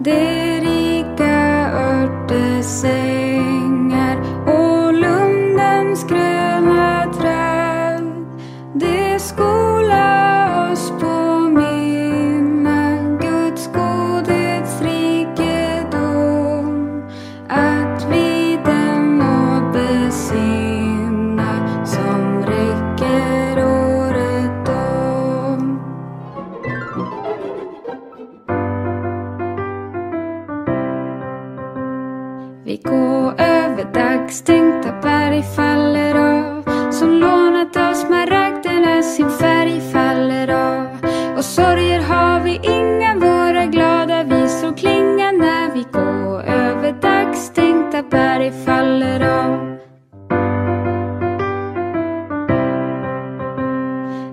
They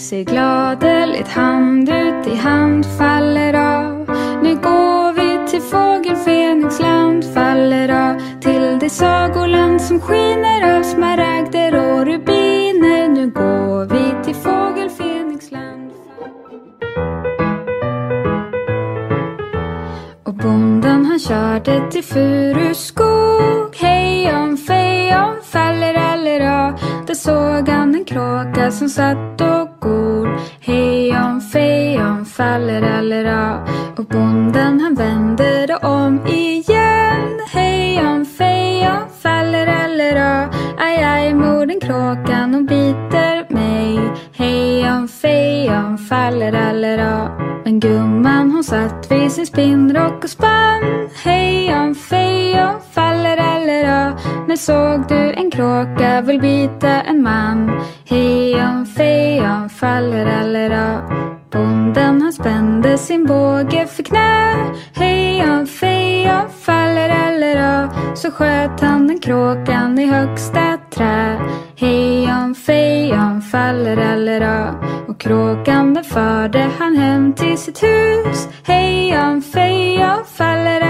Se gladeligt hand ut i hand faller av. Nu går vi till fågel Fenixland faller av. Till det sagoland som skiner av smaragder och rubiner. Nu går vi till fågel Fenixland Och bonden han körde till Furuskog. Hejon fejon faller allera Där såg han en kråka som satt och faller Och bonden han vände om igen. Hejon fejon faller allera Aj aj morden kråkan och biter mig. Hejon fejon faller allera Men gumman hon satt vid sin spinnrock och spann. Hejon fejon faller allera När såg du en kråka vill bita en man? Hejon fejon faller allera Bonden han spände sin båge för knä. Heja feja faller allera Så sköt han den kråkan i högsta trä. Hejon fejon faller allera Och kråkan den förde han hem till sitt hus. Hejon fejon faller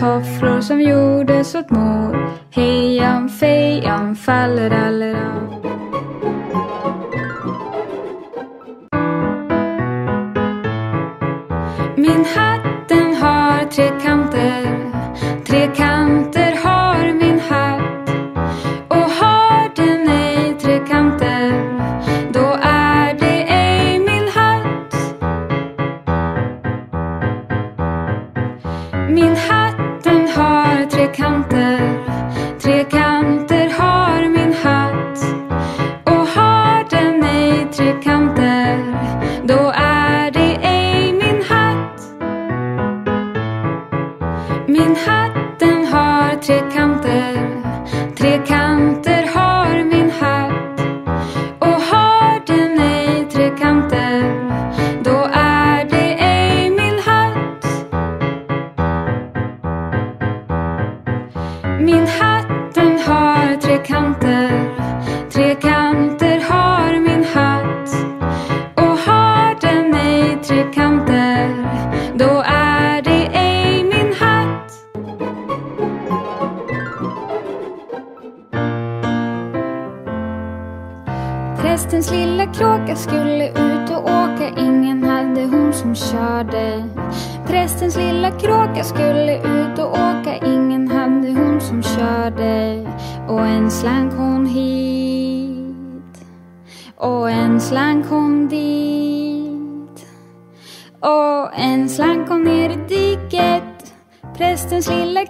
tofflor som gjordes åt mor Hejan fejan fallerallera.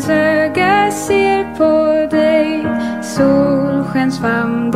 Solskensöga ser på dig. Solskensfamn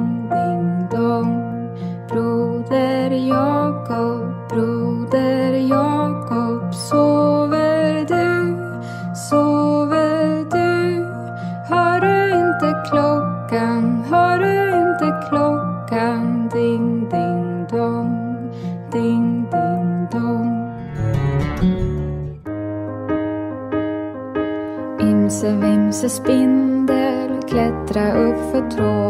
ding, ding, dong. Broder Jakob, broder Jakob, sover du, sover du? Hör du inte klockan, hör du inte klockan? Ding, ding, dong, ding, ding, dong. Imse vimse spindel klättra upp för trån.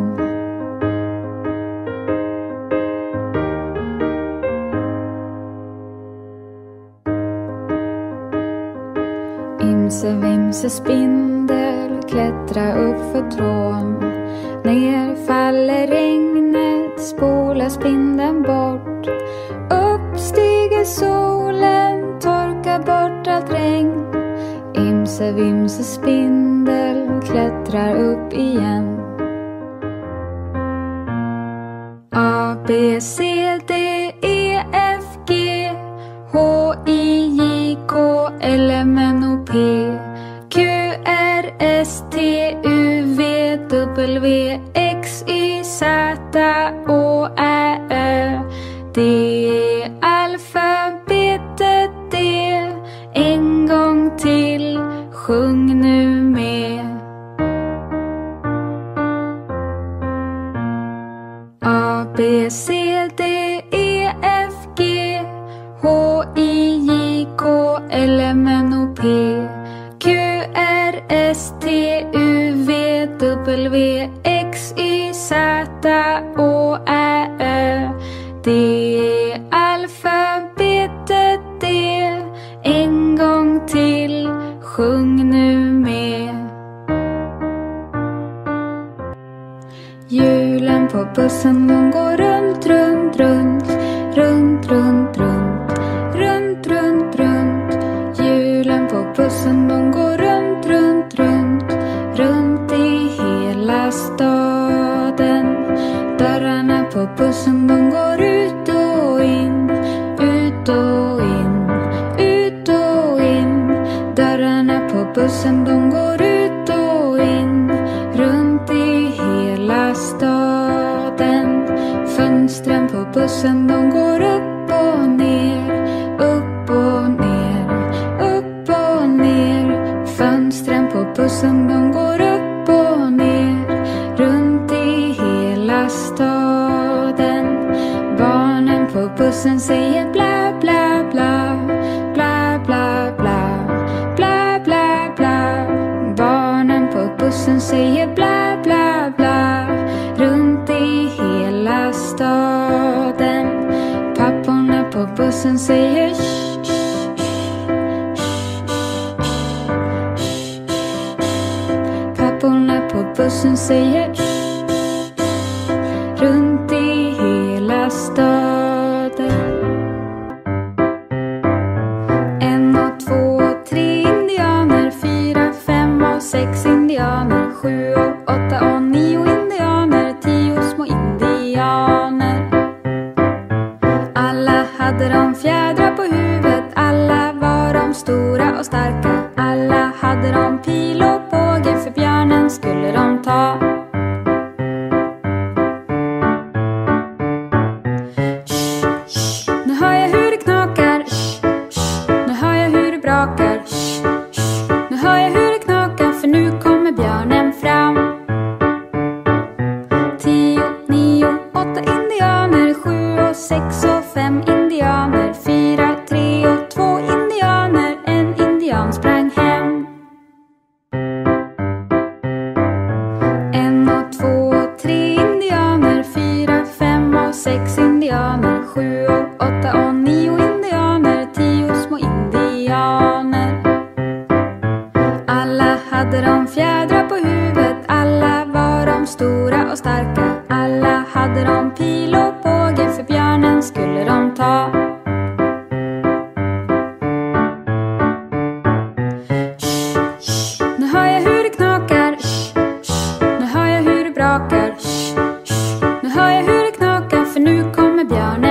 Imse spindel klättra upp för trån. Ner faller regnet, spolar spindeln bort. Upp stiger solen, torkar bort allt regn. Imse vimse spindel klättrar upp igen. A, B, C, D, E, F, G H, I, J, K, L, M, N, O, P railway Det är alfabetet det. En gång till, sjung nu med. Julen på bussen 변해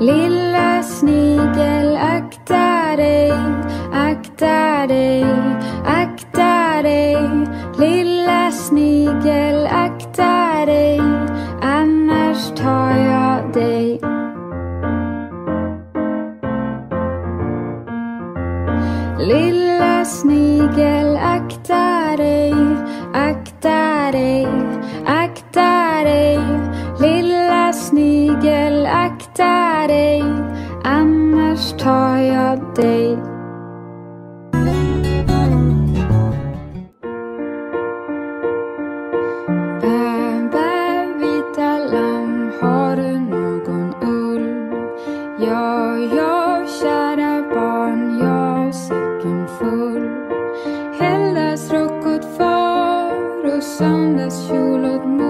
Lilla snigel, akta dig, akta dig. Helgdagsrock åt far och söndagskjol åt mor.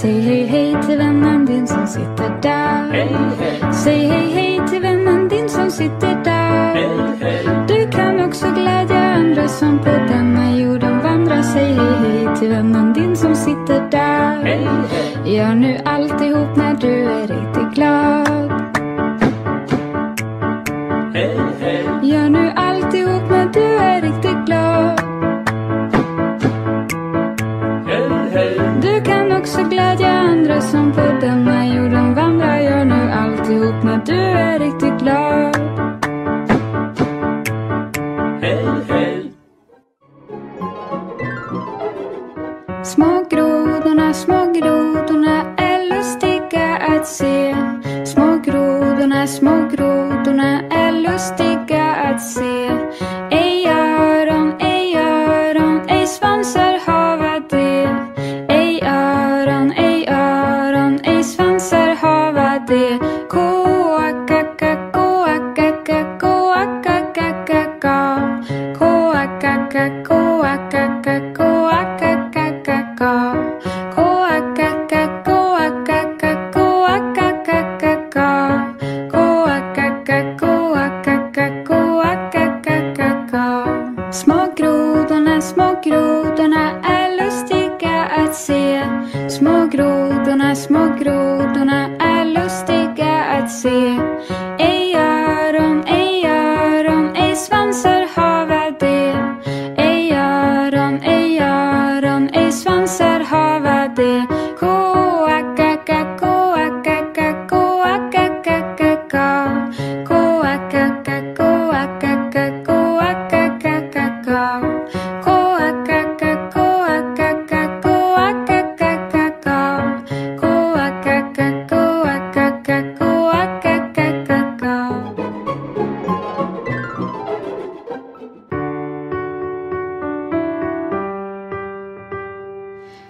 Säg hej hej till vännen din som sitter där. Hej, hej, Säg hej hej till vännen din som sitter där. hej, hej. Du kan också glädja andra som på denna jorden vandrar. Säg hej hej till vännen din som sitter där. Hej, hej. Gör nu alltihop när du är riktigt glad.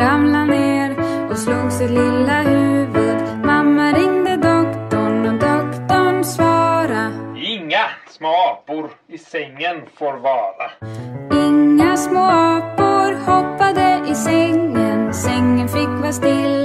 En ramlade ner och slog sitt lilla huvud. Mamma ringde doktorn och doktorn svara. Inga små apor i sängen får vara. Inga små apor hoppade i sängen. Sängen fick vara stilla.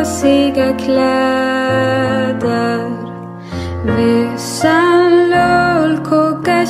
Trasiga kläder. Vissan lull kokar